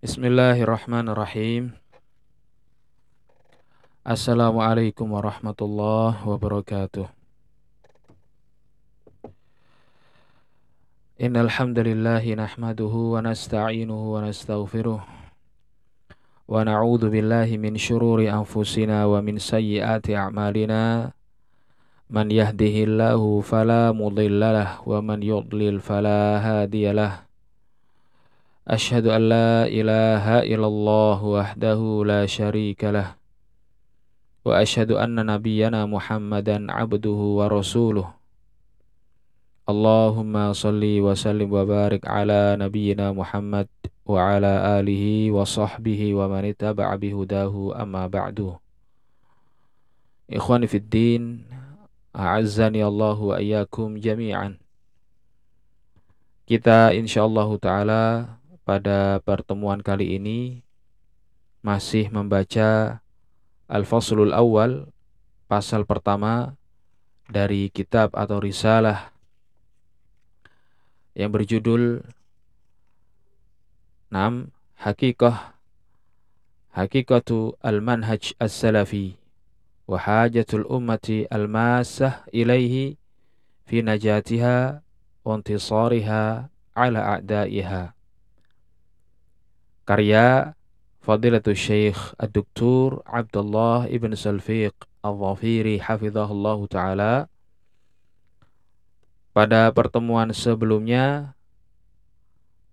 Bismillahirrahmanirrahim. Assalamualaikum warahmatullahi wabarakatuh. Innal hamdalillah nahmaduhu wa nasta'inuhu wa nastaghfiruh wa na'udzu billahi min shururi anfusina wa min sayyiati a'malina man yahdihillahu fala mudhillalah wa man yudlil fala hadiyalah أشهد أن لا إله إلا الله وحده لا شريك له وأشهد أن نبينا محمدا عبده ورسوله. اللهم صل وسلم وبارك على نبينا محمد وعلى آله وصحبه ومن اتبع بهداه أما بعد. إخواني في الدين أعزني الله وإياكم جميعا. Kita insyaallah taala pada pertemuan kali ini masih membaca Al-Faslul Awal pasal pertama dari kitab atau risalah yang berjudul 6 Hakikah Hakikatu Al-Manhaj As-Salafi wa hajatul ummati al-masah ilaihi fi najatiha wa intisariha ala a'daiha karya Fadilatul Syekh Ad-Doktur Abdullah Ibn Salfiq Al-Zafiri Hafizahullah Ta'ala. Pada pertemuan sebelumnya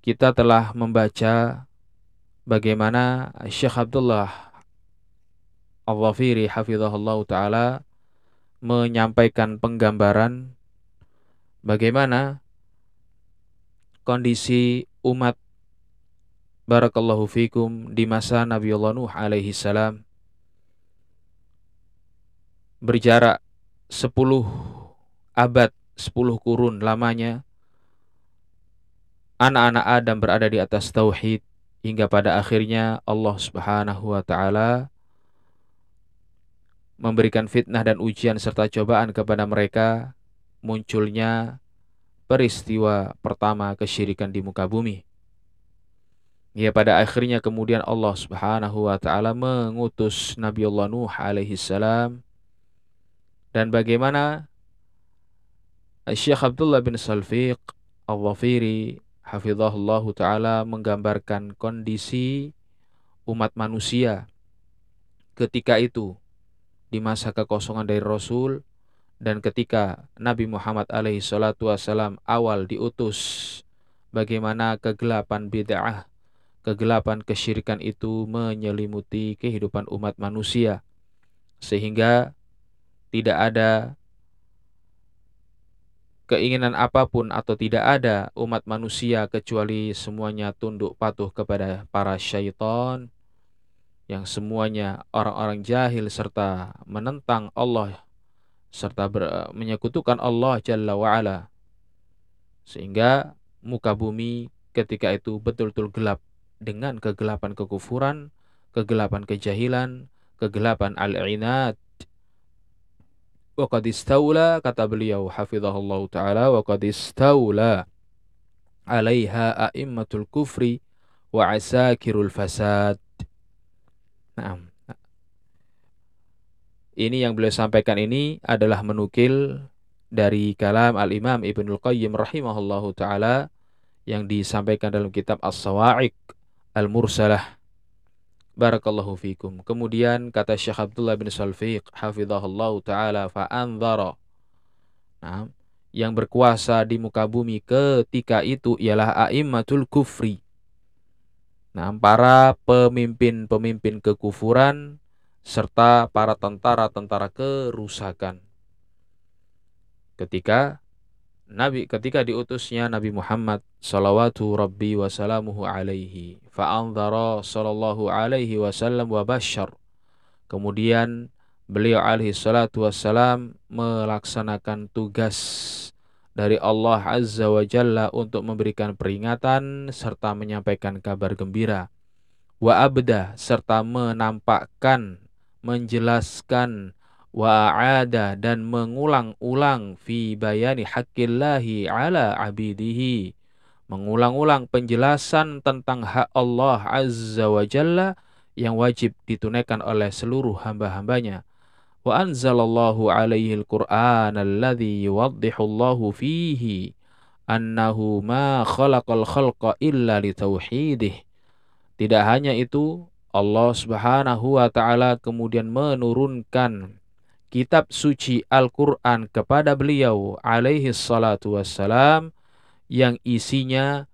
kita telah membaca bagaimana Syekh Abdullah Al-Zafiri Hafizahullah Ta'ala menyampaikan penggambaran bagaimana kondisi umat barakallahu fikum di masa Nabi Allah Nuh alaihi salam. Berjarak 10 abad, 10 kurun lamanya anak-anak Adam berada di atas tauhid hingga pada akhirnya Allah Subhanahu wa taala memberikan fitnah dan ujian serta cobaan kepada mereka munculnya peristiwa pertama kesyirikan di muka bumi Ya pada akhirnya kemudian Allah Subhanahu wa taala mengutus Nabi Allah Nuh alaihi salam. Dan bagaimana Syekh Abdullah bin Salfiq Al-Dhafiri hafizahullah taala menggambarkan kondisi umat manusia ketika itu di masa kekosongan dari Rasul dan ketika Nabi Muhammad alaihi salatu wasalam awal diutus bagaimana kegelapan bid'ah kegelapan kesyirikan itu menyelimuti kehidupan umat manusia. Sehingga tidak ada keinginan apa pun atau tidak ada umat manusia kecuali semuanya tunduk patuh kepada para syaitan yang semuanya orang-orang jahil serta menentang Allah serta ber, menyekutukan Allah Jalla wa'ala. Sehingga muka bumi ketika itu betul-betul gelap dengan kegelapan kekufuran, kegelapan kejahilan, kegelapan al-inat. Wa qad istawla kata beliau hafizahullah taala wa qad istawla 'alaiha a'immatul kufri wa asakirul fasad. Nah, ini yang beliau sampaikan ini adalah menukil dari kalam Al-Imam Ibnul Qayyim rahimahullahu taala yang disampaikan dalam kitab As-Sawa'iq al-mursalah. Barakallahu fikum. Kemudian kata Syekh Abdullah bin Salfiq hafizahullah taala fa anzara. Nah, yang berkuasa di muka bumi ketika itu ialah a'immatul kufri. Nah, para pemimpin-pemimpin kekufuran serta para tentara-tentara kerusakan. Ketika Nabi ketika diutusnya Nabi Muhammad salawatu rabbi wa salamuhu alaihi sallallahu alaihi wasallam wa bashar kemudian beliau alaihi salatu wassalam melaksanakan tugas dari Allah azza wa jalla untuk memberikan peringatan serta menyampaikan kabar gembira. Wa abda serta menampakkan menjelaskan wa'ada dan mengulang-ulang fi bayani haqqillahi ala abidihi mengulang-ulang penjelasan tentang hak Allah Azza wa Jalla yang wajib ditunaikan oleh seluruh hamba-hambanya. Wa anzalallahu alaihi al-Qur'an alladhi yuwaddihu fihi annahu ma khalaqal khalqa illa litauhidih. Tidak hanya itu, Allah Subhanahu wa taala kemudian menurunkan kitab suci Al-Qur'an kepada beliau alaihi salatu wassalam yang isinya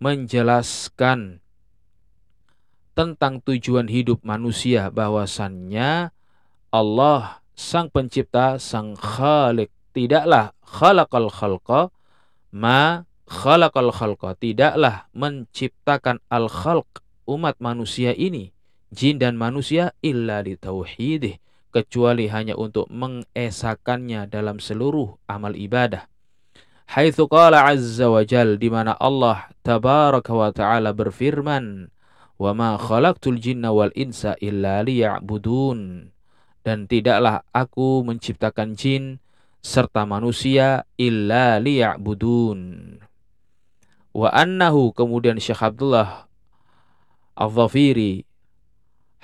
menjelaskan tentang tujuan hidup manusia bahwasannya Allah sang pencipta sang khalik tidaklah khalaqal khalqa ma khalaqal khalqa tidaklah menciptakan al khalq umat manusia ini jin dan manusia illa li tauhidih kecuali hanya untuk mengesakannya dalam seluruh amal ibadah. Haitsu qala azza wa jal di mana Allah tabaraka wa taala berfirman wa ma khalaqtul jinna wal insa illa liya'budun. Dan tidaklah aku menciptakan jin serta manusia illa liya'budun. Wa annahu kemudian Syekh Abdullah Al-Zafiri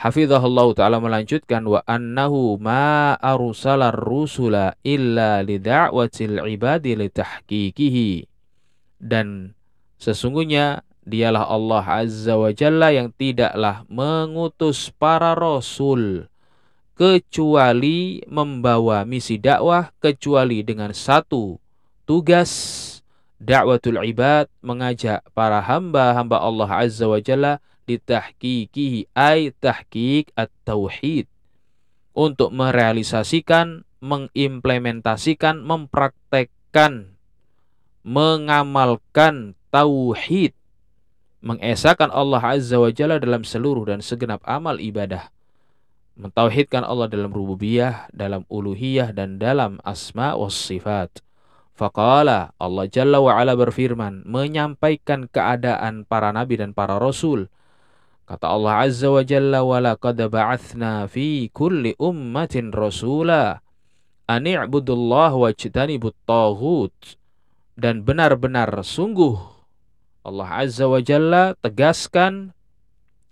Hafizahullah Ta'ala melanjutkan wa annahu ma arsalar rusula illa lida'watil ibadi litahqiqihi dan sesungguhnya dialah Allah Azza wa Jalla yang tidaklah mengutus para rasul kecuali membawa misi dakwah kecuali dengan satu tugas dakwatul ibad mengajak para hamba-hamba Allah Azza wa Jalla litahqiqihi ay tahqiq at-tauhid untuk merealisasikan, mengimplementasikan, mempraktekkan, mengamalkan tauhid, mengesahkan Allah Azza wa Jalla dalam seluruh dan segenap amal ibadah. Mentauhidkan Allah dalam rububiyah, dalam uluhiyah dan dalam asma wa sifat. Faqala Allah Jalla wa ala berfirman menyampaikan keadaan para nabi dan para rasul Kata Allah Azza wa Jalla wa laqad ba'athna fi kulli ummatin rasula an i'budullah wajtanibut taghut dan benar-benar sungguh Allah Azza wa Jalla tegaskan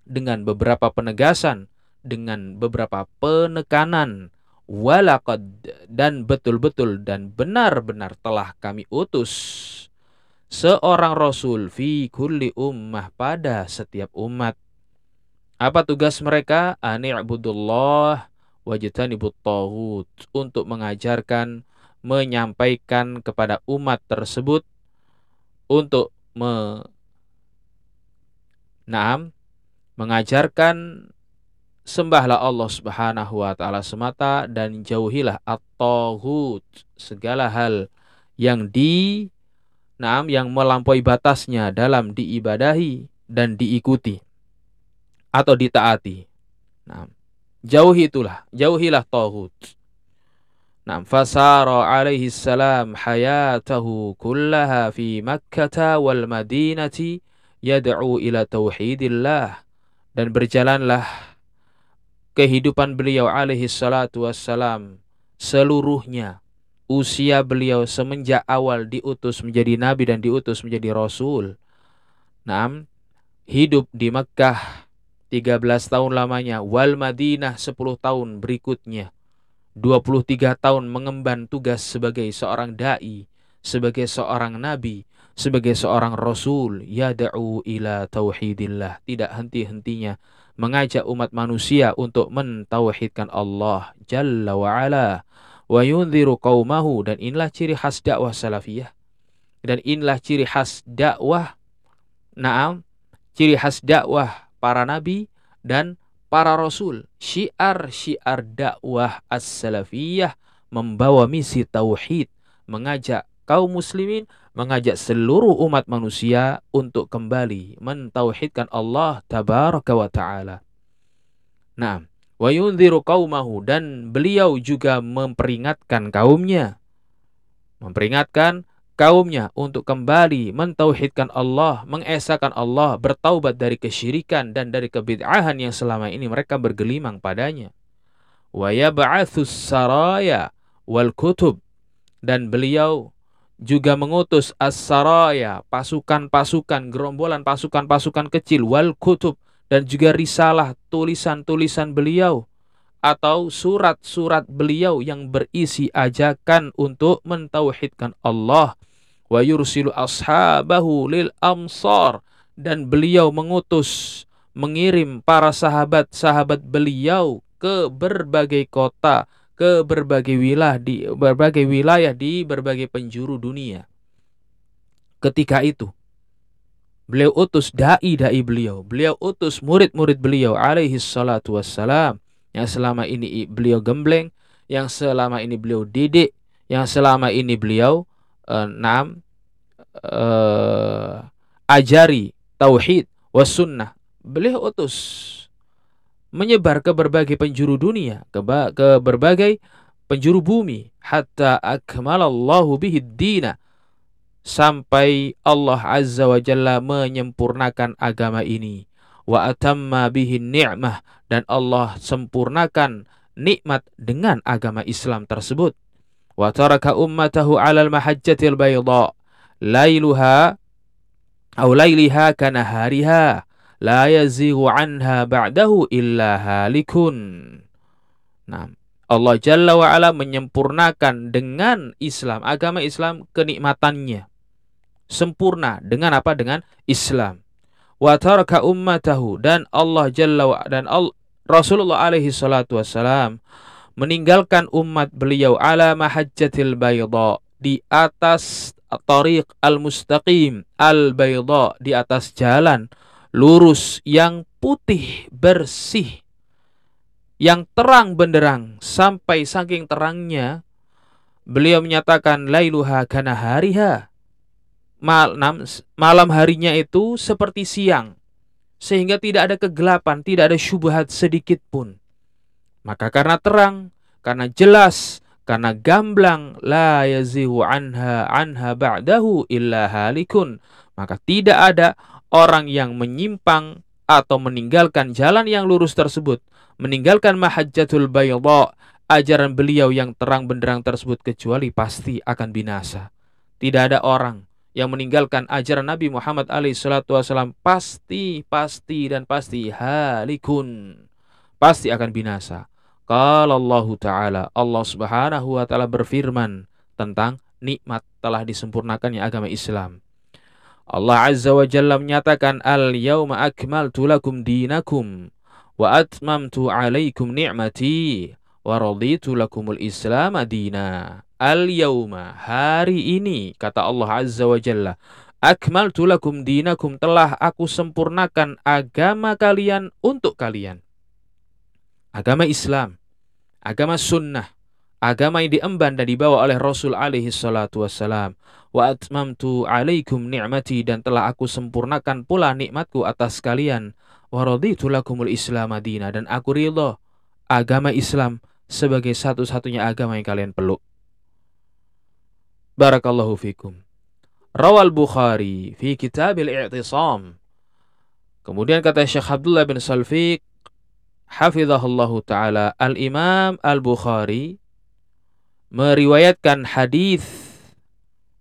dengan beberapa penegasan dengan beberapa penekanan walaqad dan betul-betul dan benar-benar telah kami utus seorang rasul fi kulli ummah pada setiap umat apa tugas mereka? Ani'budullah wajtanibut taghut. Untuk mengajarkan, menyampaikan kepada umat tersebut. Untuk me Naam, mengajarkan sembahlah Allah Subhanahu wa taala semata dan jauhilah at-taghut segala hal yang di Naam yang melampaui batasnya dalam diibadahi dan diikuti atau ditaati. Nah, jauhi itulah, jauhilah tauhid. Nah, fasara alaihi salam hayatahu kullaha fi Makkah wal Madinati yad'u ila tauhidillah dan berjalanlah kehidupan beliau alaihi salatu wassalam seluruhnya usia beliau semenjak awal diutus menjadi nabi dan diutus menjadi rasul. Naam, hidup di Mekkah 13 tahun lamanya, wal Madinah 10 tahun berikutnya. 23 tahun mengemban tugas sebagai seorang dai, sebagai seorang nabi, sebagai seorang rasul, yad'u ila tauhidillah, tidak henti-hentinya mengajak umat manusia untuk mentauhidkan Allah Jalla wa ala wa yunziru qaumahu dan inilah ciri khas dakwah salafiyah dan inilah ciri khas dakwah Naam, ciri khas dakwah para nabi dan para rasul. Syiar-syiar dakwah as-salafiyah membawa misi tauhid, mengajak kaum muslimin, mengajak seluruh umat manusia untuk kembali mentauhidkan Allah tabaraka wa taala. Nah, wa yunziru qaumahu dan beliau juga memperingatkan kaumnya. Memperingatkan kaumnya untuk kembali mentauhidkan Allah, mengesahkan Allah, bertaubat dari kesyirikan dan dari kebid'ahan yang selama ini mereka bergelimang padanya. Wa yab'atsus saraya wal kutub dan beliau juga mengutus as-saraya, pasukan-pasukan, gerombolan pasukan-pasukan kecil, wal kutub, dan juga risalah, tulisan-tulisan beliau, atau surat-surat beliau yang berisi ajakan untuk mentauhidkan Allah. Wa yursilu ashabahu lil amsar. Dan beliau mengutus, mengirim para sahabat-sahabat beliau ke berbagai kota, ke berbagai wilayah di berbagai wilayah di berbagai penjuru dunia. Ketika itu beliau utus dai-dai beliau, beliau utus murid-murid beliau alaihi salatu wassalam yang selama ini beliau gembleng, yang selama ini beliau didik, yang selama ini beliau enam uh, ajari tauhid was sunnah. Beliau utus menyebar ke berbagai penjuru dunia, ke, ke berbagai penjuru bumi, hatta akmalallahu bihi dina sampai Allah Azza wa Jalla menyempurnakan agama ini wa atamma bihi ni'mah dan Allah sempurnakan nikmat dengan agama Islam tersebut ummatahu 'alal mahajjatil bayda lailuha aw lailiha kana hariha la yazighu anha ba'dahu illa halikun. Nah, Allah Jalla wa ala menyempurnakan dengan Islam, agama Islam kenikmatannya. Sempurna dengan apa? Dengan Islam. Wa taraka ummatahu dan Allah Jalla wa dan Allah, Rasulullah alaihi salatu wassalam meninggalkan umat beliau ala mahajjatil bayda di atas tariq al-mustaqim al-bayda di atas jalan lurus, yang putih, bersih, yang terang benderang. Sampai saking terangnya beliau menyatakan lailuha kana hariha. Malam malam harinya itu seperti siang sehingga tidak ada kegelapan tidak ada syubhat sedikit pun maka karena terang karena jelas karena gamblang la yazihu anha anha ba'dahu illa halikun maka tidak ada orang yang menyimpang atau meninggalkan jalan yang lurus tersebut, meninggalkan mahajjatul bayda, ajaran beliau yang terang benderang tersebut kecuali pasti akan binasa. Tidak ada orang yang meninggalkan ajaran Nabi Muhammad SAW pasti, pasti dan pasti halikun. Pasti akan binasa. Kalau Allah Ta'ala, Allah Subhanahu Wa Ta'ala berfirman tentang nikmat telah disempurnakannya agama Islam. Allah Azza wa Jalla menyatakan al-yauma akmaltu lakum dinakum wa atmamtu alaikum ni'mati wa raditu lakumul islam adina. Al-yauma hari ini kata Allah Azza wa Jalla akmaltu lakum dinakum telah aku sempurnakan agama kalian untuk kalian. Agama Islam, agama sunnah, agama yang diemban dan dibawa oleh Rasul alaihi salatu wassalam. Wa atmamtu alaikum ni'mati dan telah aku sempurnakan pula nikmatku atas kalian. Wa raditu lakumul Islam madina dan aku ridho agama Islam sebagai satu-satunya agama yang kalian peluk. Barakallahu fikum. Rawal Bukhari fi kitabil i'tisam. Kemudian kata Syekh Abdullah bin Salfiq hafizahullahu taala Al-Imam Al-Bukhari meriwayatkan hadis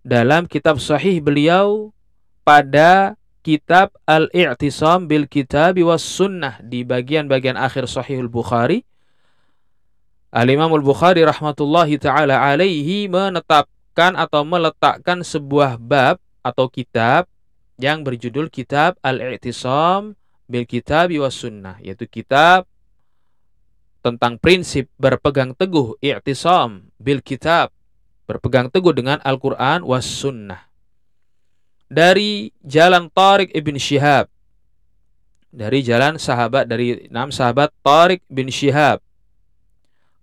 dalam kitab sahih beliau pada kitab Al-I'tisam bil Kitab was Sunnah di bagian-bagian akhir Sahihul Bukhari. Al-Imam Al-Bukhari rahmatullahi taala alaihi menetapkan atau meletakkan sebuah bab atau kitab yang berjudul kitab Al-I'tisam bil Kitab was Sunnah yaitu kitab tentang prinsip berpegang teguh i'tisam bil kitab berpegang teguh dengan Al-Qur'an was sunnah. Dari jalan Tariq ibn Shihab dari jalan sahabat dari enam sahabat Tariq bin Shihab.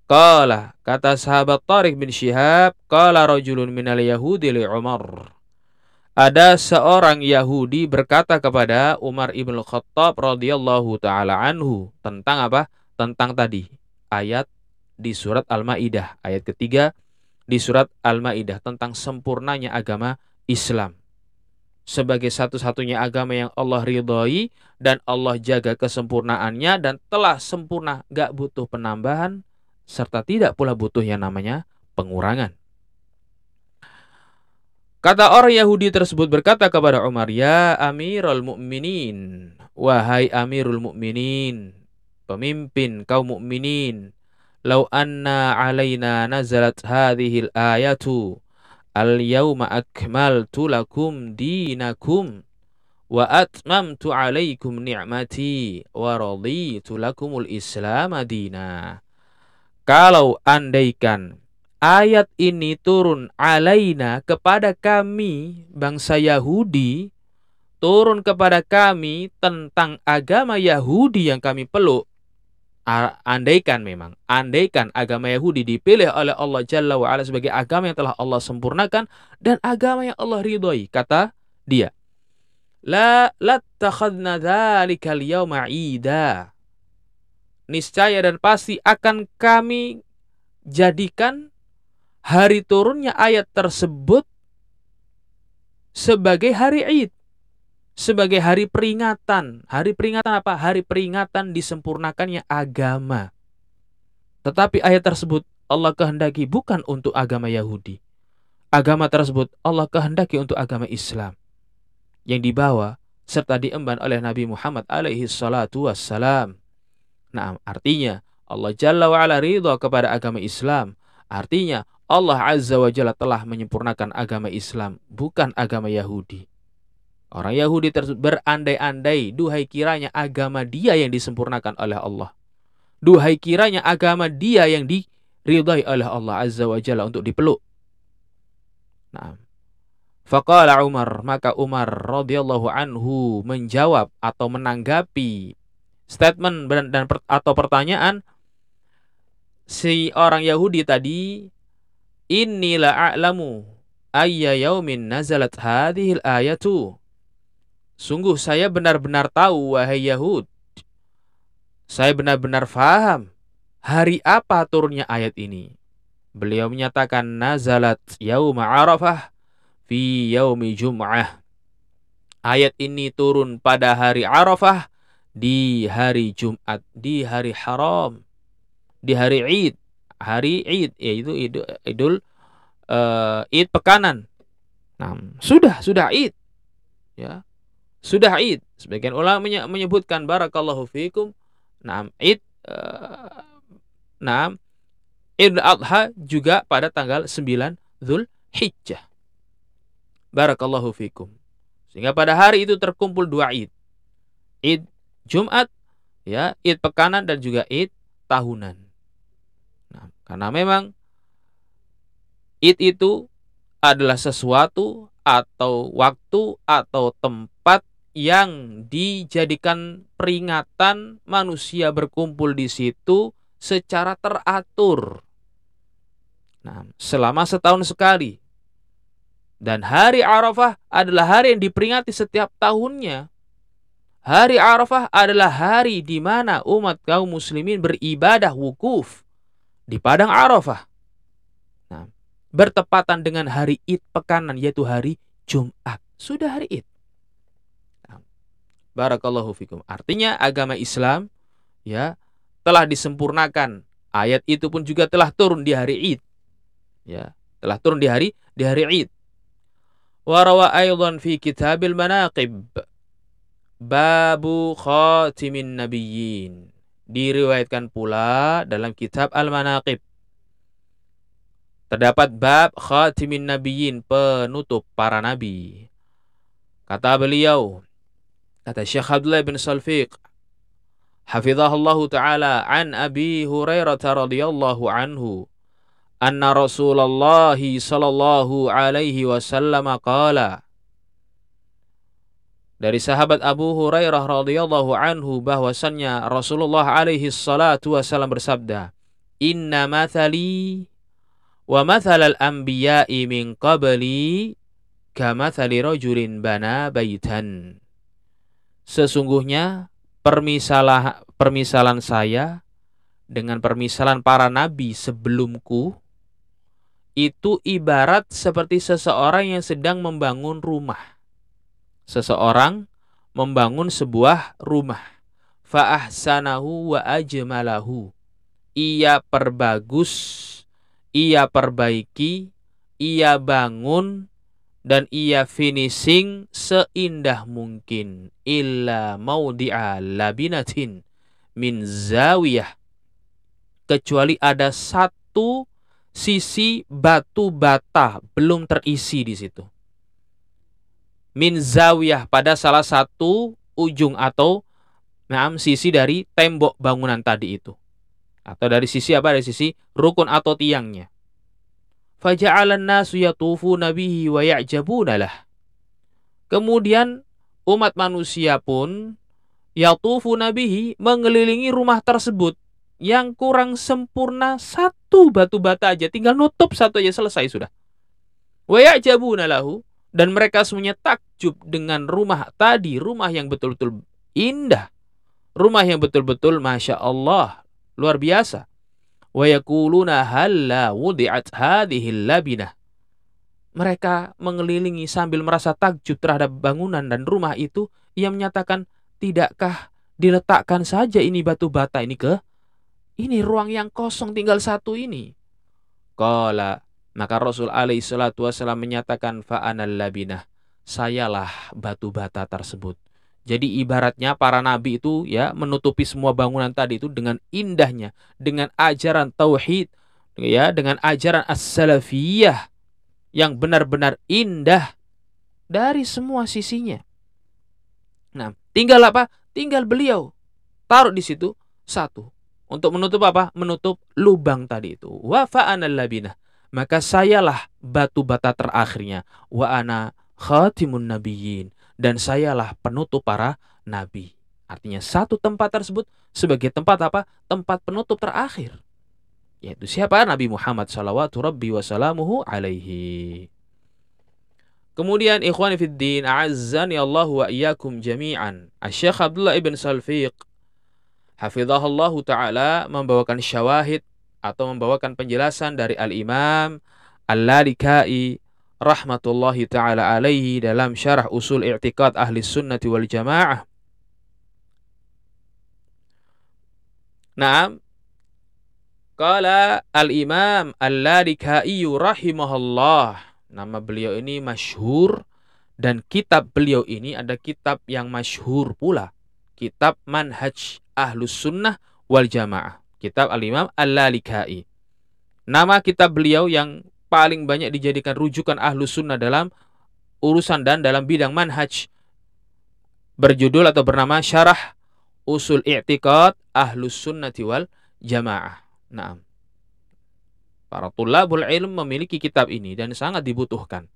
Qala kata sahabat Tariq bin Shihab qala rajulun minal yahudi li Umar. Ada seorang Yahudi berkata kepada Umar ibn Khattab radhiyallahu taala anhu tentang apa? Tentang tadi ayat di surat Al-Maidah. Ayat ketiga di surat Al-Maidah tentang sempurnanya agama Islam. Sebagai satu-satunya agama yang Allah ridhoi dan Allah jaga kesempurnaannya dan telah sempurna gak butuh penambahan serta tidak pula butuh yang namanya pengurangan. Kata orang Yahudi tersebut berkata kepada Umar, "Ya Amirul Mukminin, wahai Amirul Mukminin, pemimpin kaum mukminin, lau anna alaina nazalat hadhil ayatu al-yawma akmaltu lakum dinakum wa atmamtu alaikum ni'mati wa raditu lakumul islam adina." Kalau andaikan ayat ini turun alaina kepada kami bangsa Yahudi turun kepada kami tentang agama Yahudi yang kami peluk andaikan memang andaikan agama Yahudi dipilih oleh Allah Jalla wa ala sebagai agama yang telah Allah sempurnakan dan agama yang Allah ridhoi kata dia la lattakhadna dzalikal yauma ida niscaya dan pasti akan kami jadikan hari turunnya ayat tersebut sebagai hari Id, sebagai hari peringatan. Hari peringatan apa? Hari peringatan disempurnakannya agama. Tetapi ayat tersebut Allah kehendaki bukan untuk agama Yahudi. Agama tersebut Allah kehendaki untuk agama Islam yang dibawa serta diemban oleh Nabi Muhammad alaihi salatu wassalam. Nah, artinya Allah Jalla wa'ala ridha kepada agama Islam. Artinya Allah Azza wa Jalla telah menyempurnakan agama Islam, bukan agama Yahudi. Orang Yahudi tersebut berandai-andai, duhai kiranya agama dia yang disempurnakan oleh Allah. Duhai kiranya agama dia yang diridhai oleh Allah Azza wa Jalla untuk dipeluk. Nah, Faqala Umar, maka Umar radhiyallahu anhu menjawab atau menanggapi statement dan atau pertanyaan si orang Yahudi tadi Inilah a'lamu ayya yaumin nazalat hadhil ayatu. Sungguh saya benar-benar tahu wahai Yahud. Saya benar-benar faham hari apa turunnya ayat ini. Beliau menyatakan nazalat yauma Arafah fi yaumi Jum'ah. Ayat ini turun pada hari Arafah di hari Jumat, di hari haram, di hari Id hari Id yaitu Idul, Idul uh, Id pekanan. Nah, sudah sudah Id. Ya. Sudah Id. Sebagian ulama menyebutkan barakallahu fikum. Nah, Id uh, nah Idul Adha juga pada tanggal 9 Dzul Hijjah. Barakallahu fikum. Sehingga pada hari itu terkumpul dua Id. Id Jumat, ya, Id pekanan dan juga Id tahunan. Karena memang id itu adalah sesuatu atau waktu atau tempat yang dijadikan peringatan manusia berkumpul di situ secara teratur. Nah, selama setahun sekali. Dan hari Arafah adalah hari yang diperingati setiap tahunnya. Hari Arafah adalah hari di mana umat kaum muslimin beribadah wukuf di padang Arafah. Nah, bertepatan dengan hari Id pekanan yaitu hari Jumat. Sudah hari Id. Barakallahu fikum. Artinya agama Islam ya telah disempurnakan. Ayat itu pun juga telah turun di hari Id. Ya, telah turun di hari di hari Id. Warawa aydan fi kitabil manaqib babu khatimin nabiyyin diriwayatkan pula dalam kitab Al-Manaqib. Terdapat bab khatimin nabiyyin, penutup para nabi. Kata beliau, kata Syekh Abdullah bin Salfiq, hafizahullah taala an Abi Hurairah radhiyallahu anhu, anna Rasulullah sallallahu alaihi wasallam qala dari sahabat Abu Hurairah radhiyallahu anhu bahwasannya Rasulullah alaihi salatu wasallam bersabda, "Inna mathali wa mathalal anbiya'i min qabli kamathali rajulin bana baitan." Sesungguhnya permisalah permisalan saya dengan permisalan para nabi sebelumku itu ibarat seperti seseorang yang sedang membangun rumah seseorang membangun sebuah rumah. Fa'ahsanahu wa ajmalahu. Ia perbagus, ia perbaiki, ia bangun dan ia finishing seindah mungkin illa maudi'a labinatin min zawiyah kecuali ada satu sisi batu bata belum terisi di situ min zawiyah pada salah satu ujung atau Naam sisi dari tembok bangunan tadi itu. Atau dari sisi apa? Dari sisi rukun atau tiangnya. Faja'alan nasu yatufu nabihi wa ya'jabunalah. Kemudian umat manusia pun yatufu nabihi mengelilingi rumah tersebut yang kurang sempurna satu batu bata aja. Tinggal nutup satu aja selesai sudah. Wa ya'jabunalahu dan mereka semuanya takjub dengan rumah tadi rumah yang betul-betul indah. Rumah yang betul-betul masya Allah luar biasa halla wudi'at labinah mereka mengelilingi sambil merasa takjub terhadap bangunan dan rumah itu ia menyatakan tidakkah diletakkan saja ini batu bata ini ke? Ini ruang yang kosong tinggal satu ini. Kala maka Rasul alaihi salatu wasallam menyatakan fa'anal labinah. Sayalah batu bata tersebut jadi ibaratnya para nabi itu ya menutupi semua bangunan tadi itu dengan indahnya, dengan ajaran tauhid, ya, dengan ajaran as-salafiyah yang benar-benar indah dari semua sisinya. Nah, tinggal apa? Tinggal beliau taruh di situ satu untuk menutup apa? Menutup lubang tadi itu. Wa fa'anal labinah. Maka sayalah batu bata terakhirnya. Wa ana khatimun nabiyyin dan sayalah penutup para nabi. Artinya satu tempat tersebut sebagai tempat apa? Tempat penutup terakhir. Yaitu siapa? Nabi Muhammad sallallahu rabbi wasalamuhu alaihi. Kemudian ikhwan fiddin a'azzani Allah wa iyyakum jami'an. Asy-Syaikh Abdullah ibn Salfiq hafizahullah taala membawakan syawahid atau membawakan penjelasan dari Al-Imam Al-Lalikai rahmatullahi taala alaihi dalam syarah usul i'tiqad ahli sunnati wal jamaah. Naam. Qala al-Imam Al-Lalikai rahimahullah. Nama beliau ini masyhur dan kitab beliau ini ada kitab yang masyhur pula. Kitab Manhaj Ahlus Sunnah wal Jamaah. Kitab Al-Imam Al-Lalikai. Nama kitab beliau yang paling banyak dijadikan rujukan ahlu sunnah dalam urusan dan dalam bidang manhaj berjudul atau bernama Syarah Usul I'tiqad Ahlus Sunnati wal Jamaah. Nah, para tulabul ilm memiliki kitab ini dan sangat dibutuhkan.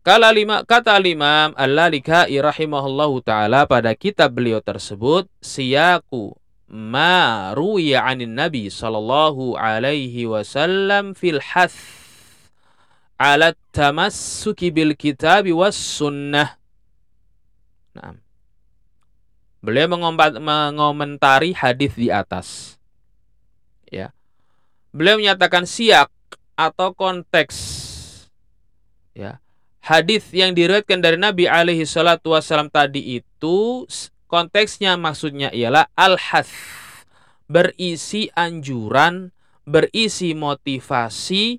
Kata Imam Al-Lalikai rahimahullahu taala pada kitab beliau tersebut siyaku ma ruwiya 'anin Nabi sallallahu alaihi wasallam fil hath ala tamassuki bil kitab was sunnah. Nah. Beliau mengomentari hadis di atas. Ya. Beliau menyatakan siak atau konteks ya. Hadis yang diriwayatkan dari Nabi alaihi salatu wasallam tadi itu Konteksnya maksudnya ialah al-hath, berisi anjuran, berisi motivasi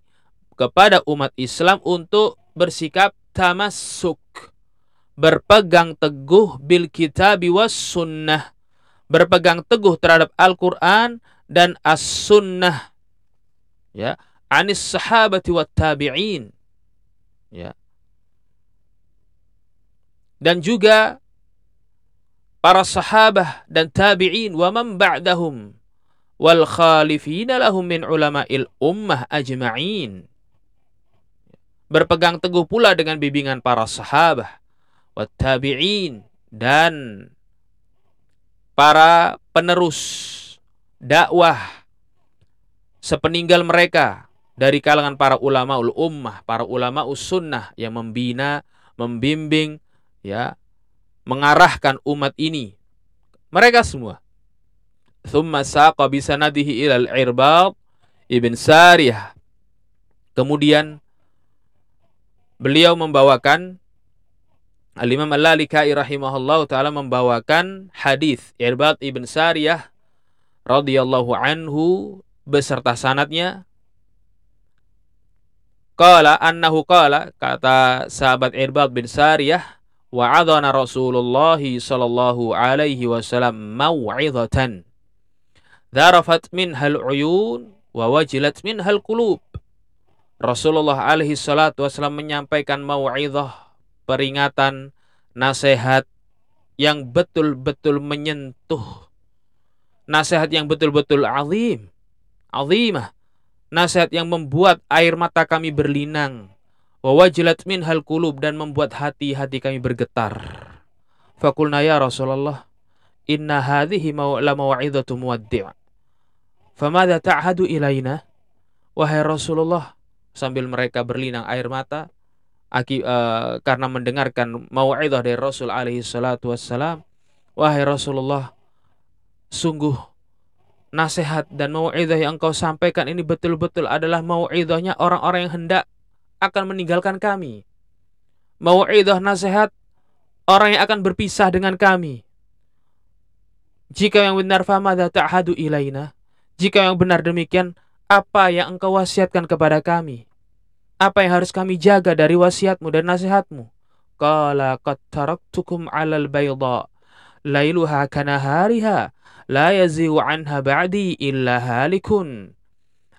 kepada umat Islam untuk bersikap tamasuk, berpegang teguh bil kitab was sunnah, berpegang teguh terhadap Al-Quran dan as-sunnah. Ya, anis sahabati wat tabi'in. Ya. Dan juga para sahabah dan tabi'in wa man ba'dahum? Wal khalifina lahum min ulama'il ummah ajma'in. Berpegang teguh pula dengan bimbingan para sahabah wa tabi'in dan para penerus dakwah sepeninggal mereka dari kalangan para ulama ul ummah, para ulama sunnah yang membina, membimbing, ya, mengarahkan umat ini. Mereka semua. Thumma saqa bisanadihi ilal irbad ibn Sariyah. Kemudian beliau membawakan Al-Imam Al-Lalikai rahimahullah ta'ala membawakan hadis Irbad ibn Sariyah radhiyallahu anhu beserta sanatnya Qala annahu qala kata sahabat Irbad bin Sariyah wa'adhana Rasulullah sallallahu alaihi wasallam mau'izatan dharafat minhal uyun wa wajilat minhal qulub Rasulullah alaihi salatu wasallam menyampaikan mau'izah peringatan nasihat yang betul-betul menyentuh. Nasihat yang betul-betul azim azimah. Nasihat yang membuat air mata kami berlinang Wawajilat min hal kulub dan membuat hati-hati kami bergetar. Fakulna ya Rasulullah, inna hadhihi la mawa'idhatu muwaddi' Famadha ta'hadu ilaina? Wahai Rasulullah, sambil mereka berlinang air mata, aki, uh, karena mendengarkan mau'idah dari Rasul alaihi salatu wassalam, wahai Rasulullah, sungguh nasihat dan mau'idah yang engkau sampaikan ini betul-betul adalah mau'idahnya orang-orang yang hendak akan meninggalkan kami. Mau'idah nasihat orang yang akan berpisah dengan kami. Jika yang benar famada ta'hadu ilaina. Jika yang benar demikian, apa yang engkau wasiatkan kepada kami? Apa yang harus kami jaga dari wasiatmu dan nasihatmu? Qala qad taraktukum 'alal bayda lailuha kanahariha la yazi'u anha ba'di illa halikun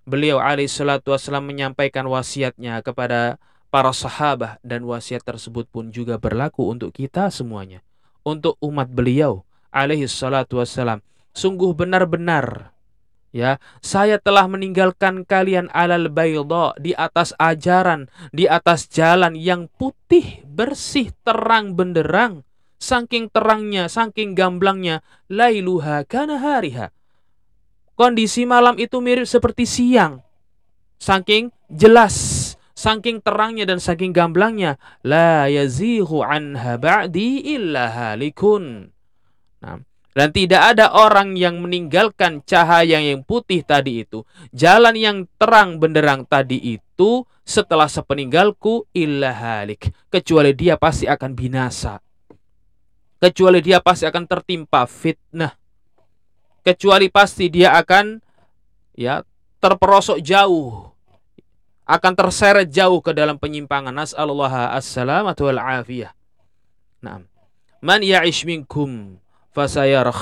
beliau alaihi salatu wasallam menyampaikan wasiatnya kepada para sahabat dan wasiat tersebut pun juga berlaku untuk kita semuanya. Untuk umat beliau alaihi salatu wasallam. Sungguh benar-benar ya, saya telah meninggalkan kalian alal bayda di atas ajaran, di atas jalan yang putih, bersih, terang benderang. Saking terangnya, saking gamblangnya, lailuha kana hariha Kondisi malam itu mirip seperti siang. Saking jelas, saking terangnya dan saking gamblangnya, la yazihu anha ba'di illa halikun. Nah, dan tidak ada orang yang meninggalkan cahaya yang putih tadi itu, jalan yang terang benderang tadi itu setelah sepeninggalku illa halik, kecuali dia pasti akan binasa. Kecuali dia pasti akan tertimpa fitnah kecuali pasti dia akan ya terperosok jauh. Akan terseret jauh ke dalam penyimpangan. Nas'alullah as-salamatu wal afiyah. Man ya'ish minkum fasayara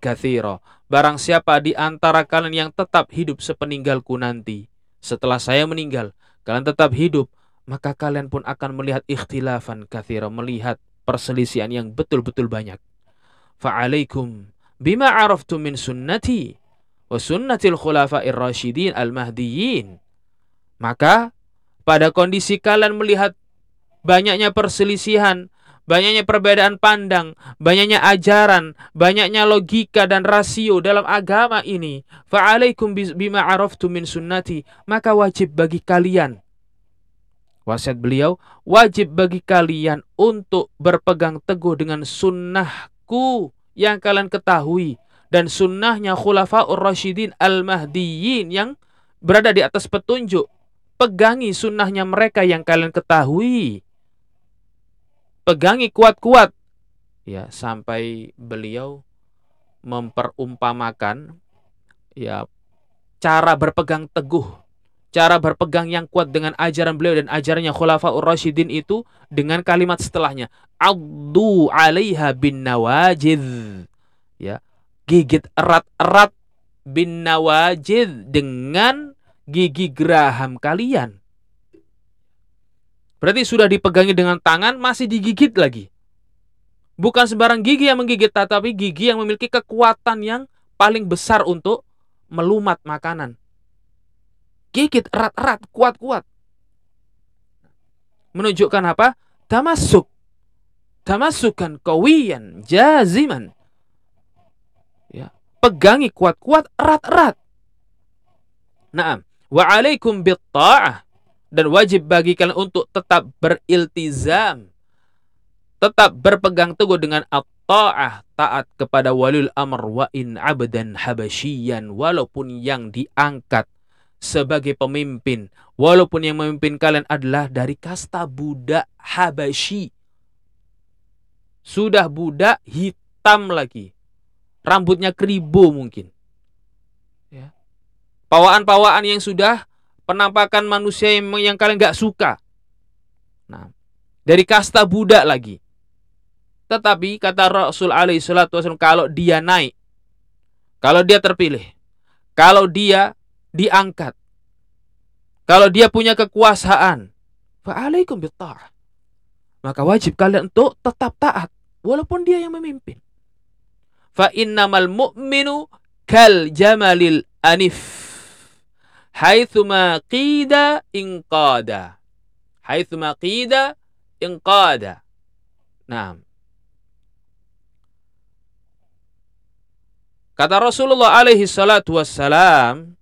katsira barang siapa di antara kalian yang tetap hidup sepeninggalku nanti setelah saya meninggal kalian tetap hidup maka kalian pun akan melihat ikhtilafan katsira melihat perselisihan yang betul-betul banyak. Fa'alaikum bima araftu min sunnati wa sunnatil khulafa'ir rasyidin al-mahdiyyin. Maka pada kondisi kalian melihat banyaknya perselisihan, banyaknya perbedaan pandang, banyaknya ajaran, banyaknya logika dan rasio dalam agama ini, fa'alaikum bima araftu min sunnati, maka wajib bagi kalian Wasiat beliau, wajib bagi kalian untuk berpegang teguh dengan sunnahku yang kalian ketahui dan sunnahnya khulafaur rasyidin al-mahdiyyin yang berada di atas petunjuk. Pegangi sunnahnya mereka yang kalian ketahui. Pegangi kuat-kuat. Ya, sampai beliau memperumpamakan ya cara berpegang teguh cara berpegang yang kuat dengan ajaran beliau dan ajarannya Khulafaur Rasyidin itu dengan kalimat setelahnya. Addu 'alaiha bin nawajid ya. Gigit erat-erat bin nawajid dengan gigi geraham kalian. Berarti sudah dipegangi dengan tangan masih digigit lagi. Bukan sembarang gigi yang menggigit tetapi gigi yang memiliki kekuatan yang paling besar untuk melumat makanan Gigit erat-erat, kuat-kuat. Menunjukkan apa? Tamasuk. Tamasukan kawiyan, jaziman. Ya, pegangi kuat-kuat, erat-erat. Naam. Wa alaikum bitta'ah. Dan wajib bagi kalian untuk tetap beriltizam. Tetap berpegang teguh dengan at-ta'ah. Taat kepada walil amr wa in abdan habasyian. Walaupun yang diangkat sebagai pemimpin. Walaupun yang memimpin kalian adalah dari kasta budak Habasyi sudah budak hitam lagi. Rambutnya keribu mungkin. Ya. Pawaan-pawaan yang sudah penampakan manusia yang, yang kalian nggak suka. Nah, dari kasta budak lagi. Tetapi kata Rasul alaihi salatu wasallam kalau dia naik, kalau dia terpilih, kalau dia diangkat, kalau dia punya kekuasaan, fa'alaikum bitta'ah. Maka wajib kalian untuk tetap taat walaupun dia yang memimpin. Fa innamal mu'minu kal jamalil anif haitsuma qida inqada. Haitsuma qida inqada. Nah. Kata Rasulullah alaihi salatu wassalam,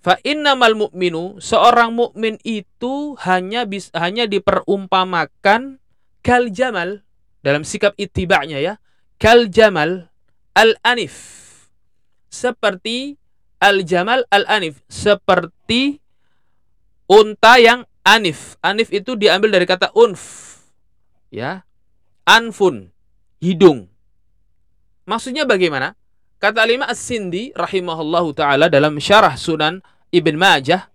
Fa innamal mu'minu seorang mukmin itu hanya bis, hanya diperumpamakan kal jamal dalam sikap itibanya ya. Kal jamal al anif. Seperti Al-Jamal Al-Anif seperti unta yang anif. Anif itu diambil dari kata unf. Ya. Anfun, hidung. Maksudnya bagaimana? Kata lima As-Sindi rahimahullahu taala dalam syarah Sunan Ibn Majah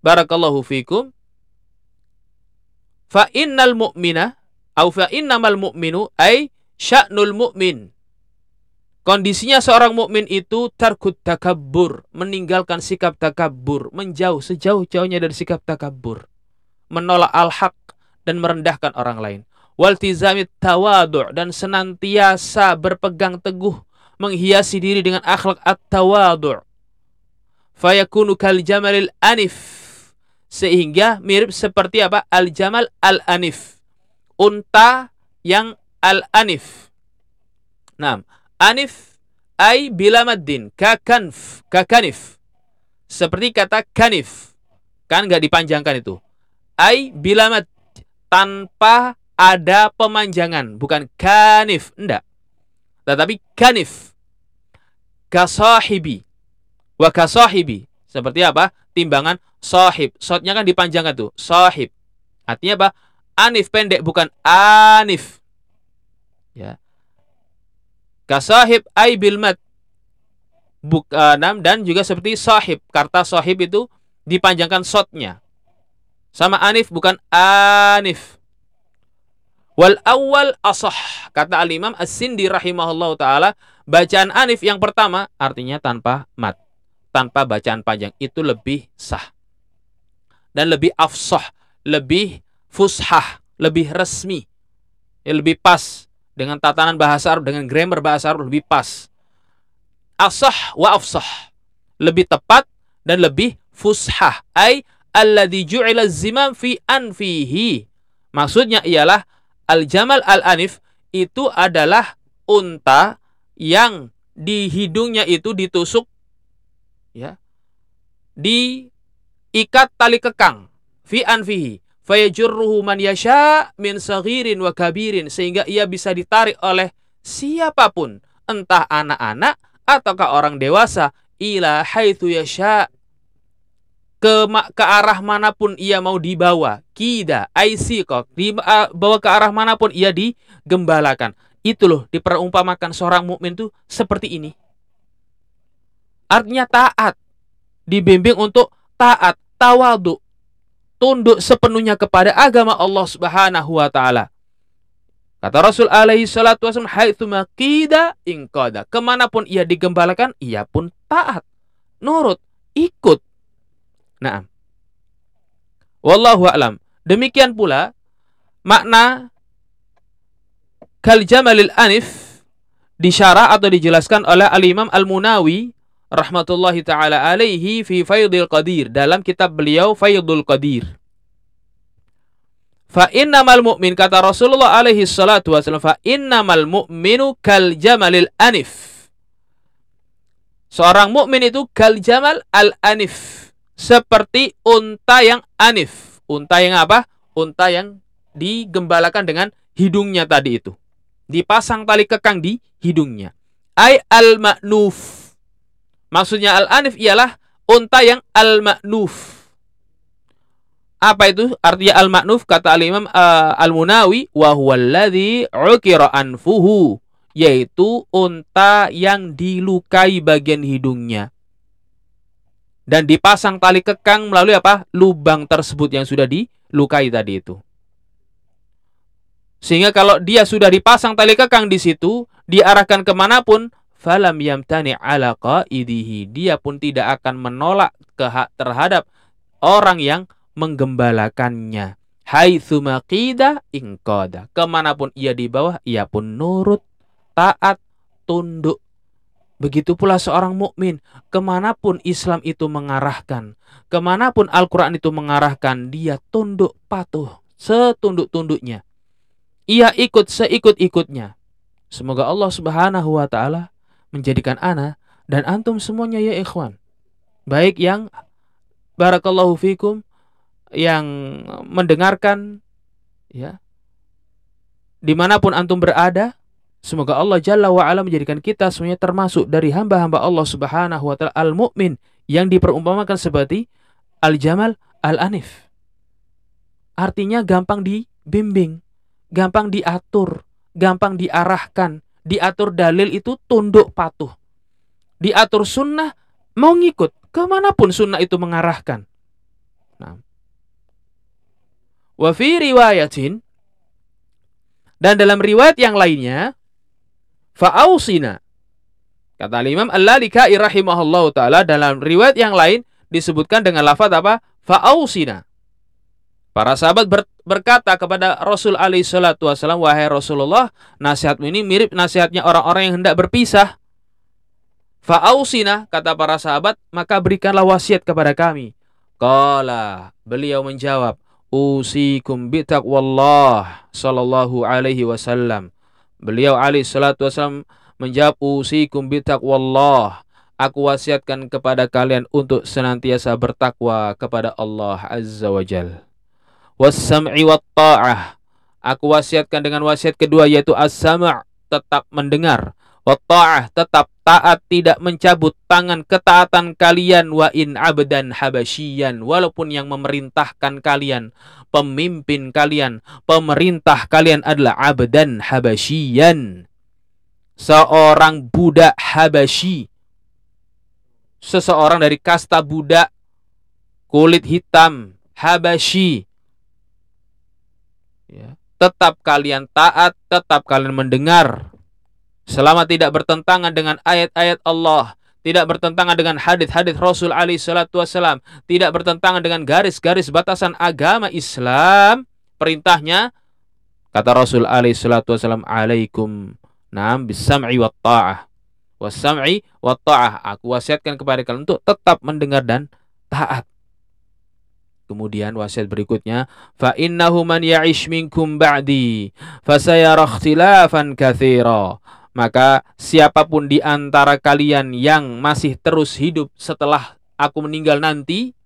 barakallahu fikum fa innal mu'mina au fa innamal mu'minu ay sya'nul mu'min Kondisinya seorang mukmin itu tarkut takabur, meninggalkan sikap takabur, menjauh sejauh-jauhnya dari sikap takabur, menolak al-haq dan merendahkan orang lain. Waltizamit tawadu' dan senantiasa berpegang teguh menghiasi diri dengan akhlak at-tawadu'. Fayakunu kal jamalil anif sehingga mirip seperti apa? Al-jamal al-anif. Unta yang al-anif. Nah, Anif ay bilamaddin kakanf kakanif. Seperti kata kanif. Kan nggak dipanjangkan itu. Ay bilamad tanpa ada pemanjangan, bukan kanif, enggak. Tetapi kanif. Kasahibi. Wa kasahibi. Seperti apa? Timbangan sahib. Sotnya kan dipanjangkan tuh. Sahib. Artinya apa? Anif pendek bukan anif. Ya. Kasahib ay bilmat. Bukanam dan juga seperti sahib. Kata sahib itu dipanjangkan sotnya. Sama anif bukan anif. Wal awal asah. Kata al-imam as-sindi rahimahullah ta'ala. Bacaan anif yang pertama artinya tanpa mat. Tanpa bacaan panjang. Itu lebih sah. Dan lebih afsah. Lebih fushah. Lebih resmi. Ya, lebih pas dengan tatanan bahasa Arab, dengan grammar bahasa Arab lebih pas. Asah wa afsah. Lebih tepat dan lebih fushah. Ay alladhi ju'ila zimam fi anfihi. Maksudnya ialah al-jamal al-anif itu adalah unta yang di hidungnya itu ditusuk ya diikat tali kekang fi anfihi fayajurruhu man yasha min saghirin wa kabirin sehingga ia bisa ditarik oleh siapa pun entah anak-anak ataukah orang dewasa ila haitsu yasha ke ke arah mana pun ia mau dibawa. Kida kok. Dibawa ke arah mana pun ia digembalakan. Itu loh diperumpamakan seorang mukmin itu seperti ini. Artinya taat. Dibimbing untuk taat tawadu. Tunduk sepenuhnya kepada agama Allah Subhanahu wa taala. Kata Rasul alaihi salatu wasallam, "Haitsu maqida inqada." Ke mana pun ia digembalakan, ia pun taat, nurut, ikut. Nah, wallahu a'lam. Demikian pula makna kal jamalil anif disyarah atau dijelaskan oleh Al-Imam Al-Munawi rahmatullahi taala alaihi fi Faidul Qadir dalam kitab beliau Faidul Qadir. Fa innamal mu'min kata Rasulullah alaihi salatu wasallam fa innamal mu'minu kal jamalil anif. Seorang mukmin itu kal jamal al anif, seperti unta yang anif. Unta yang apa? Unta yang digembalakan dengan hidungnya tadi itu. Dipasang tali kekang di hidungnya. Ai al ma'nuf Maksudnya al-anif ialah unta yang al-ma'nuf. Apa itu artinya al-ma'nuf? Kata al-imam uh, al-munawi, wa huwallazi ukira anfuhu. Yaitu unta yang dilukai bagian hidungnya. Dan dipasang tali kekang melalui apa? lubang tersebut yang sudah dilukai tadi itu. Sehingga kalau dia sudah dipasang tali kekang di situ, diarahkan ke mana pun, falam yamtani ala qaidihi. Dia pun tidak akan menolak kehak terhadap orang yang menggembalakannya. Hai maqida ingkoda. Ke mana pun ia di bawah, ia pun nurut, taat, tunduk. Begitu pula seorang mukmin, ke mana pun Islam itu mengarahkan, ke mana pun Al-Quran itu mengarahkan, dia tunduk patuh, setunduk-tunduknya ia ikut seikut-ikutnya. Semoga Allah Subhanahu wa taala menjadikan ana dan antum semuanya ya ikhwan. Baik yang barakallahu fikum yang mendengarkan ya di mana pun antum berada semoga Allah Jalla wa ala menjadikan kita semuanya termasuk dari hamba-hamba Allah Subhanahu wa taala al-mukmin yang diperumpamakan seperti al-jamal al-anif artinya gampang dibimbing gampang diatur, gampang diarahkan. Diatur dalil itu tunduk patuh. Diatur sunnah mau ngikut ke mana pun sunnah itu mengarahkan. Nah. Wa fi riwayatin dan dalam riwayat yang lainnya fa'ausina kata Imam Al-Lalikai rahimahullah taala dalam riwayat yang lain disebutkan dengan lafaz apa? Fa'ausina. Para sahabat ber, berkata kepada Rasul alaihi wasallam, "Wahai Rasulullah, nasihatmu ini mirip nasihatnya orang-orang yang hendak berpisah." Fa'ausina, kata para sahabat, maka berikanlah wasiat kepada kami. Qala, beliau menjawab, "Usikum bitaqwallah." sallallahu alaihi wasallam. Beliau alaihi salatu wasallam menjawab, "Usikum bitaqwallah." Aku wasiatkan kepada kalian untuk senantiasa bertakwa kepada Allah Azza wa Jalla was-sam'i wat-ta'ah. Aku wasiatkan dengan wasiat kedua yaitu as-sam' tetap mendengar, wat-ta'ah tetap taat tidak mencabut tangan ketaatan kalian. Wa in abdan habasyian walaupun yang memerintahkan kalian pemimpin kalian pemerintah kalian adalah abdan habasyian. Seorang budak habasyi. Seseorang dari kasta budak kulit hitam habasyi. Ya, tetap kalian taat, tetap kalian mendengar. Selama tidak bertentangan dengan ayat-ayat Allah, tidak bertentangan dengan hadis-hadis Rasul alaihi salatu wasalam, tidak bertentangan dengan garis-garis batasan agama Islam, perintahnya kata Rasul alaihi salatu wasalam, "Alaikum Naam bisam'i wa ta'ah." Wasam'i wa ta'ah. Aku wasiatkan kepada kalian untuk tetap mendengar dan taat. Kemudian wasiat berikutnya, fa innahu man ya'ish minkum ba'di fasayara ikhtilafan katsira. Maka siapa pun di antara kalian yang masih terus hidup setelah aku meninggal nanti,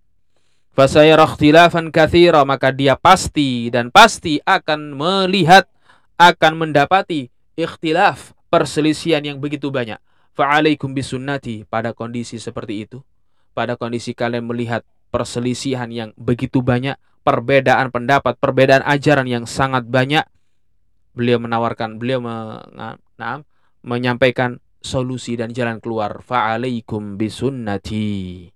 fasayara ikhtilafan katsira, maka dia pasti dan pasti akan melihat akan mendapati ikhtilaf, perselisihan yang begitu banyak. Fa'alaikum bisunnati pada kondisi seperti itu. Pada kondisi kalian melihat perselisihan yang begitu banyak, perbedaan pendapat, perbedaan ajaran yang sangat banyak. Beliau menawarkan, beliau nah, menyampaikan solusi dan jalan keluar. Fa'alaikum bisunnati.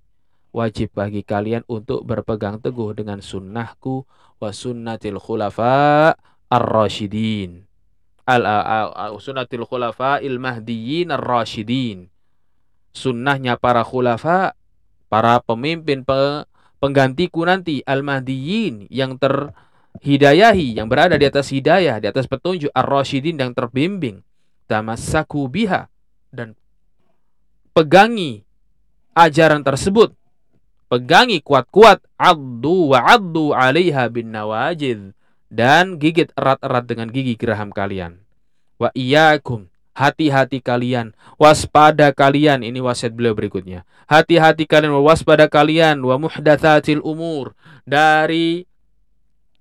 Wajib bagi kalian untuk berpegang teguh dengan sunnahku wa sunnatil khulafa ar-rasyidin. Al, sunnatil khulafa il mahdiyin ar-rasyidin. Sunnahnya para khulafa para pemimpin pe, penggantiku nanti al-mahdiyin yang terhidayahi yang berada di atas hidayah di atas petunjuk ar-rasyidin yang terbimbing tamassaku biha dan pegangi ajaran tersebut pegangi kuat-kuat addu wa addu alaiha bin nawajid dan gigit erat-erat dengan gigi geraham kalian wa iyyakum hati-hati kalian, waspada kalian. Ini wasiat beliau berikutnya. Hati-hati kalian, waspada kalian, wa muhdatsatil umur dari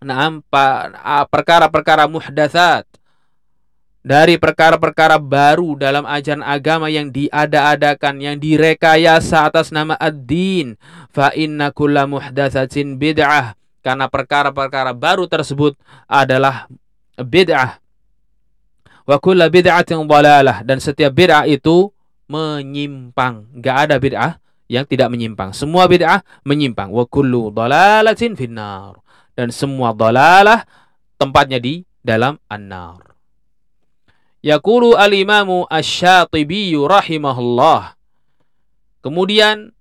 nampak perkara-perkara muhdatsat dari perkara-perkara baru dalam ajaran agama yang diada-adakan, yang direkayasa atas nama ad-din. Fa inna kulla muhdatsatin bid'ah. Karena perkara-perkara baru tersebut adalah bid'ah wa kullu bid'atin dhalalah dan setiap bid'ah itu menyimpang. Enggak ada bid'ah yang tidak menyimpang. Semua bid'ah menyimpang. Wa kullu dhalalatin finnar. Dan semua dhalalah tempatnya di dalam an-nar. Yaqulu al-imamu asy-Syatibi rahimahullah. Kemudian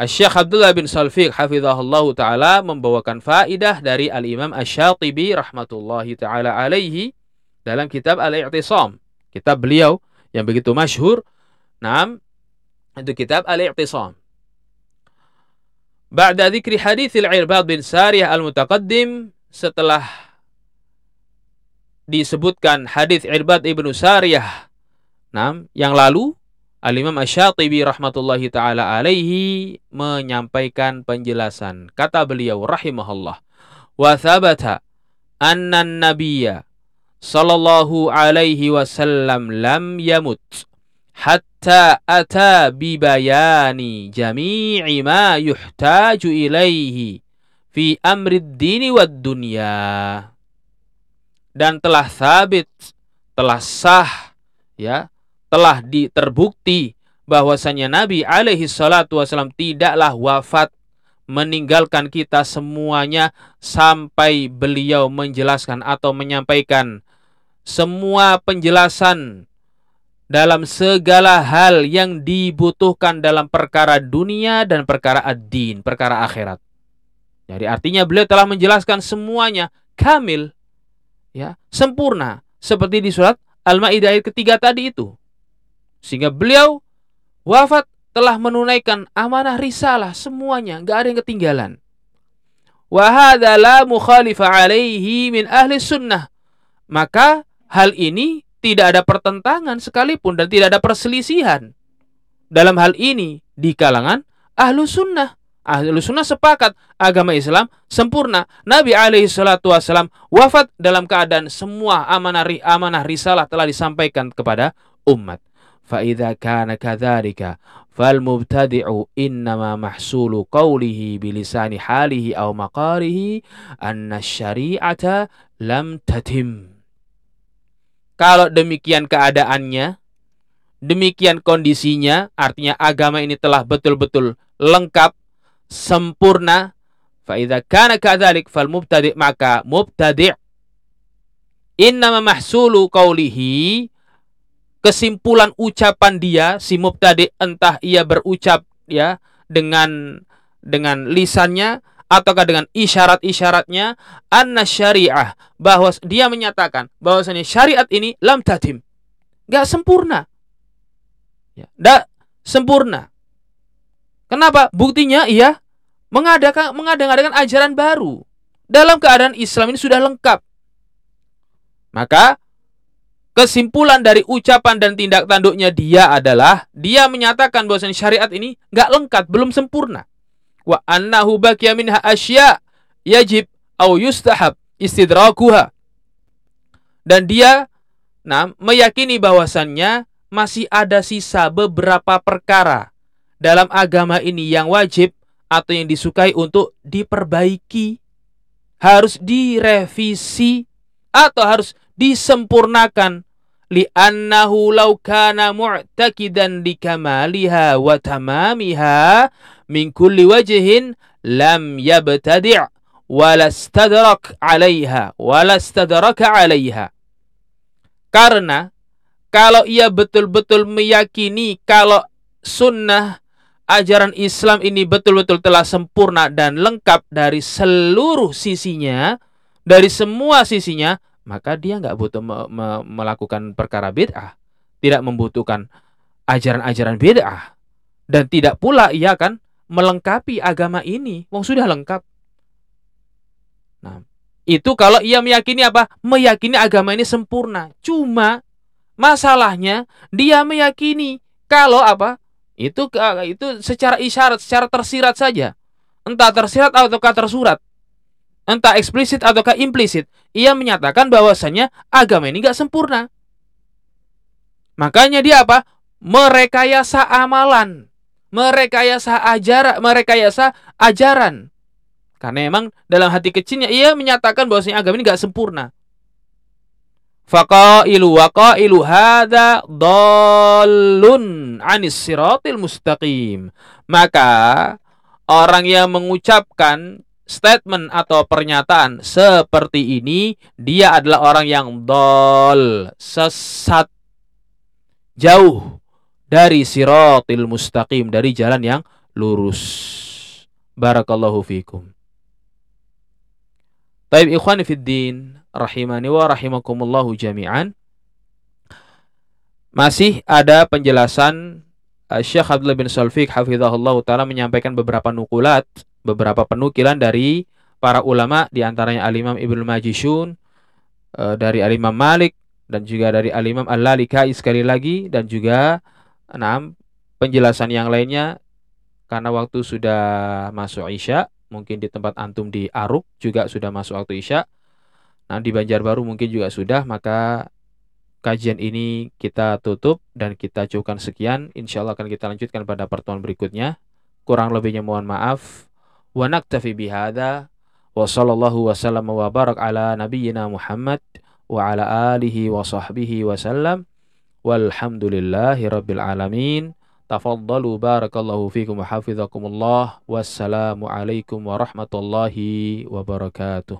Syekh Abdullah bin Salfiq hafizahullah taala membawakan faidah dari Al-Imam Asy-Syatibi rahmatullahi taala alaihi dalam kitab Al-I'tisam. Kitab beliau yang begitu masyhur. Naam, itu kitab Al-I'tisam. Ba'da dzikri hadits Al-Irbad bin Sariyah al-mutaqaddim setelah disebutkan hadis Irbad ibnu Sariyah nah, yang lalu Al-Imam Asy-Syatibi rahmatullahi taala alaihi menyampaikan penjelasan. Kata beliau rahimahullah, "Wa thabata anna an-nabiyya sallallahu alaihi wasallam lam yamut hatta ata bi bayani jami'i ma yuhtaju ilaihi fi amri ad-dini wad dunya." Dan telah sabit, telah sah, ya, telah diterbukti bahwasanya Nabi alaihi salatu wasallam tidaklah wafat meninggalkan kita semuanya sampai beliau menjelaskan atau menyampaikan semua penjelasan dalam segala hal yang dibutuhkan dalam perkara dunia dan perkara ad-din, perkara akhirat. Jadi artinya beliau telah menjelaskan semuanya kamil ya sempurna seperti di surat Al-Maidah ayat ketiga tadi itu. Sehingga beliau wafat telah menunaikan amanah risalah semuanya, nggak ada yang ketinggalan. Wa la mukhalifa alaihi min ahli sunnah. Maka hal ini tidak ada pertentangan sekalipun dan tidak ada perselisihan dalam hal ini di kalangan ahlu sunnah. Ahlu sunnah sepakat agama Islam sempurna. Nabi alaihi salatu wasalam wafat dalam keadaan semua amanah, amanah risalah telah disampaikan kepada umat. فإذا كان كذلك فالمبتدع إنما محصول قوله بلسان حاله أو مقاره أن الشريعة لم تتم Kalau demikian keadaannya, demikian kondisinya, artinya agama ini telah betul-betul lengkap, sempurna fa idza kana kadzalik fal mubtadi' maka mubtadi' inna mahsulu qawlihi kesimpulan ucapan dia si mubtadi' entah ia berucap ya dengan dengan lisannya ataukah dengan isyarat-isyaratnya anna syariah bahwa dia menyatakan bahwasanya syariat ini lam tatim. Enggak sempurna. Ya enggak sempurna Kenapa? Buktinya ia mengadakan mengadakan ajaran baru. Dalam keadaan Islam ini sudah lengkap. Maka kesimpulan dari ucapan dan tindak tanduknya dia adalah dia menyatakan bahwa syariat ini nggak lengkap, belum sempurna. Wa annahu baqiya minha asya yajib au yustahab istidrakuha. Dan dia nah, meyakini bahwasannya masih ada sisa beberapa perkara dalam agama ini yang wajib atau yang disukai untuk diperbaiki, harus direvisi atau harus disempurnakan. Li'annahu law kana mu'taqidan likamaliha wa tamamiha min kulli wajhin lam yabtadi' walastadrak 'alaiha walastadraka 'alaiha karena kalau ia betul-betul meyakini kalau sunnah ajaran Islam ini betul-betul telah sempurna dan lengkap dari seluruh sisinya, dari semua sisinya, maka dia nggak butuh me me melakukan perkara bid'ah, tidak membutuhkan ajaran-ajaran bid'ah, dan tidak pula ia akan melengkapi agama ini, wong sudah lengkap. Nah, itu kalau ia meyakini apa? Meyakini agama ini sempurna. Cuma masalahnya dia meyakini kalau apa? Itu itu secara isyarat, secara tersirat saja. Entah tersirat ataukah tersurat. Entah eksplisit ataukah implisit. Ia menyatakan bahwasanya agama ini gak sempurna. Makanya dia apa? Merekayasa amalan. Merekayasa ajaran, merekayasa ajaran. Karena emang dalam hati kecilnya ia menyatakan bahwasanya agama ini gak sempurna. Faqailu wa qailu hadza dallun anis siratil mustaqim. Maka orang yang mengucapkan statement atau pernyataan seperti ini dia adalah orang yang dol sesat jauh dari siratil mustaqim dari jalan yang lurus. Barakallahu fikum Taib ikhwani fid din rahimani wa rahimakumullahu jami'an. Masih ada penjelasan uh, Syekh Abdullah bin Salfiq hafizahullah taala menyampaikan beberapa nukulat beberapa penukilan dari para ulama di antaranya Al-Imam Majishun uh, dari Al-Imam Malik dan juga dari Al-Imam Al-Lalikai sekali lagi dan juga enam penjelasan yang lainnya karena waktu sudah masuk Isya mungkin di tempat antum di Aruk juga sudah masuk waktu Isya. Nah di Banjarbaru mungkin juga sudah maka kajian ini kita tutup dan kita cukupkan sekian. Insya Allah akan kita lanjutkan pada pertemuan berikutnya. Kurang lebihnya mohon maaf. Wa naktafi bihada wa sallallahu wa sallam wa barak ala nabiyyina Muhammad wa ala alihi wa sahbihi wa sallam. Walhamdulillahi rabbil alamin tafaddalu barakallahu fikum wa hafizakumullah. Wassalamu alaikum warahmatullahi wabarakatuh